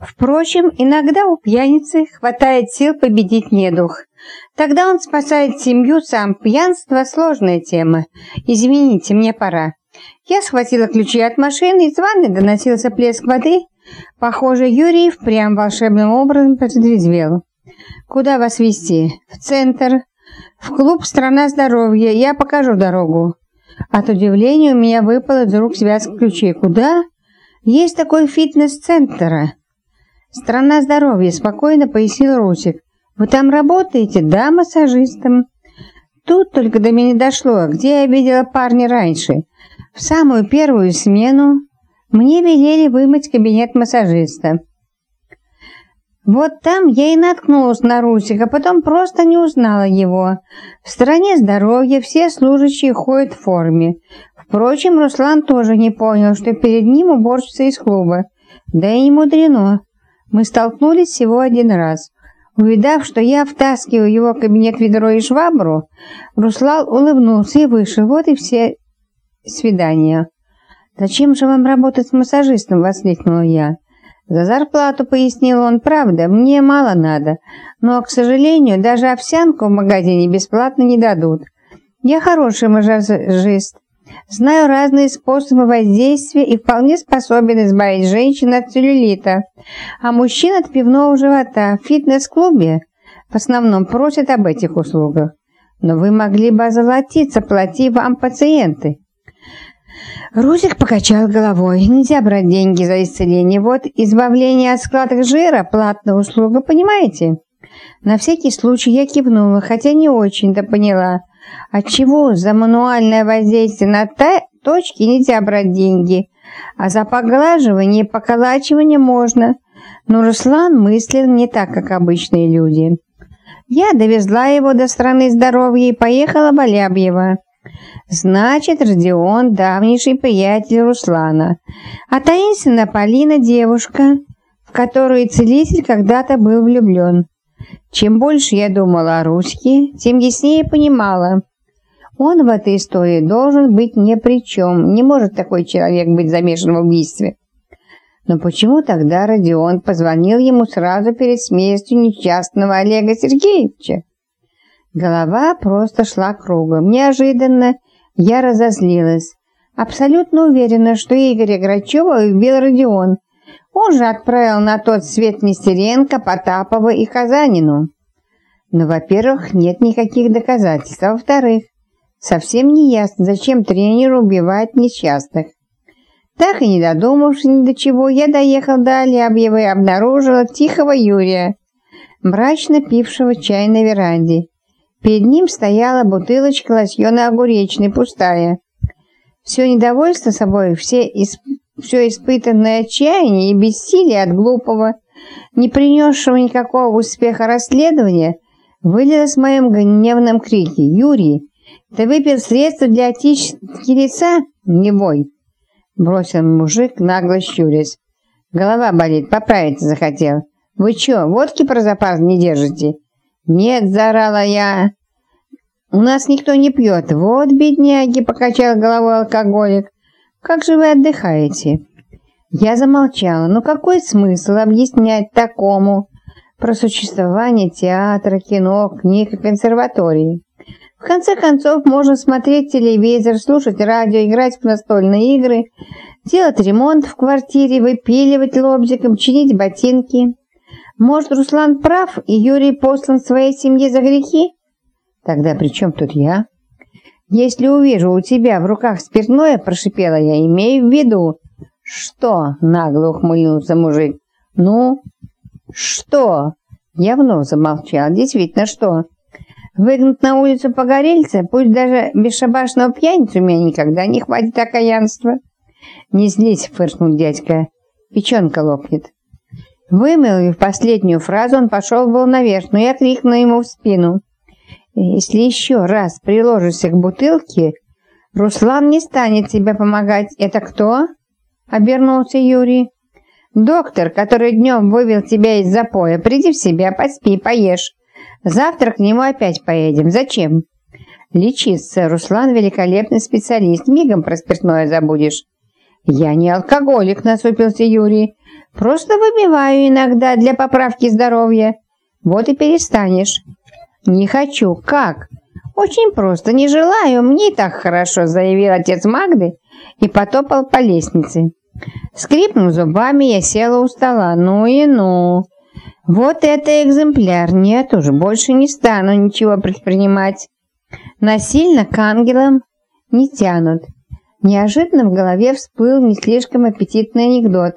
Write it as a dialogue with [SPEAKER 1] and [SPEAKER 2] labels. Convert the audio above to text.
[SPEAKER 1] Впрочем, иногда у пьяницы хватает сил победить недух. Тогда он спасает семью сам. Пьянство – сложная тема. Извините, мне пора. Я схватила ключи от машины, из ванной доносился плеск воды. Похоже, Юрий впрямь волшебным образом протрезвел. «Куда вас везти?» «В центр. В клуб «Страна здоровья». Я покажу дорогу». От удивления у меня выпал из рук связка ключей. «Куда?» «Есть такой фитнес-центр». «Страна здоровья», — спокойно пояснил Русик. «Вы там работаете?» «Да, массажистом». Тут только до меня дошло, где я видела парня раньше. В самую первую смену мне велели вымыть кабинет массажиста. Вот там я и наткнулась на Русика, потом просто не узнала его. В стране здоровья все служащие ходят в форме. Впрочем, Руслан тоже не понял, что перед ним уборщица из клуба. Да и не мудрено. Мы столкнулись всего один раз. Увидав, что я втаскиваю его в кабинет ведро и швабру, Руслан улыбнулся и вышел. Вот и все свидания. «Зачем же вам работать с массажистом?» – воскликнула я. «За зарплату», – пояснил он, – «правда, мне мало надо, но, к сожалению, даже овсянку в магазине бесплатно не дадут. Я хороший массажист, Знаю разные способы воздействия и вполне способен избавить женщин от целлюлита, а мужчин от пивного живота. В фитнес-клубе в основном просят об этих услугах. Но вы могли бы озолотиться, плати вам пациенты. Русик покачал головой. Нельзя брать деньги за исцеление. Вот избавление от складок жира – платная услуга, понимаете? На всякий случай я кивнула, хотя не очень-то поняла – Отчего за мануальное воздействие на точки нельзя брать деньги, а за поглаживание и поколачивание можно. Но Руслан мыслил не так, как обычные люди. Я довезла его до страны здоровья и поехала в Алябьево. Значит, Родион – давнейший приятель Руслана, а таинственная Полина – девушка, в которую целитель когда-то был влюблен. Чем больше я думала о Руське, тем яснее понимала. Он в этой истории должен быть ни при чем. Не может такой человек быть замешан в убийстве. Но почему тогда Родион позвонил ему сразу перед смертью несчастного Олега Сергеевича? Голова просто шла кругом. Неожиданно я разозлилась. Абсолютно уверена, что Игоря Грачева убил Родион, он же отправил на тот свет Нестеренко, Потапова и Казанину. Но, во-первых, нет никаких доказательств, а во-вторых, совсем не ясно, зачем тренеру убивать несчастных. Так и не додумавшись ни до чего, я доехал до Алябьева и обнаружила тихого Юрия, мрачно пившего чай на веранде. Перед ним стояла бутылочка лосьона огуречной, пустая. Все недовольство собой, все исп все испытанное отчаяние и бессилие от глупого, не принесшего никакого успеха расследования, вылилось в моем гневном крике. «Юрий, ты выпил средства для очистки лица? Не бой!» Бросил мужик, нагло щурясь. «Голова болит, поправиться захотел. Вы что, водки про запас не держите?» «Нет», — заорала я. «У нас никто не пьет. Вот, бедняги», — покачал головой алкоголик. Как же вы отдыхаете?» Я замолчала. «Ну какой смысл объяснять такому про существование театра, кино, книг и консерватории? В конце концов, можно смотреть телевизор, слушать радио, играть в настольные игры, делать ремонт в квартире, выпиливать лобзиком, чинить ботинки. Может, Руслан прав, и Юрий послан своей семье за грехи? Тогда при чем тут я?» «Если увижу у тебя в руках спиртное, — прошипела я, — имею в виду». «Что?» — нагло ухмыльнулся мужик. «Ну?» «Что?» Я вновь замолчал. «Действительно, что?» Выгнать на улицу погорельца, пусть даже бесшабашного пьяницу, меня никогда не хватит окаянства. «Не злись», — фыркнул дядька. «Печенка лопнет». Вымылив последнюю фразу, он пошел был наверх, но я крикнула ему в спину. Если еще раз приложишься к бутылке, Руслан не станет тебе помогать. Это кто? Обернулся Юрий. Доктор, который днем вывел тебя из запоя. Приди в себя, поспи, поешь. Завтра к нему опять поедем. Зачем? Лечиться. Руслан великолепный специалист. Мигом про спиртное забудешь. Я не алкоголик, насупился Юрий. Просто выпиваю иногда для поправки здоровья. Вот и перестанешь. Не хочу. Как? Очень просто. Не желаю. Мне так хорошо, заявил отец Магды и потопал по лестнице. Скрипнув зубами, я села у стола. Ну и ну. Вот это экземпляр. Нет уж, больше не стану ничего предпринимать. Насильно к ангелам не тянут. Неожиданно в голове всплыл не слишком аппетитный анекдот.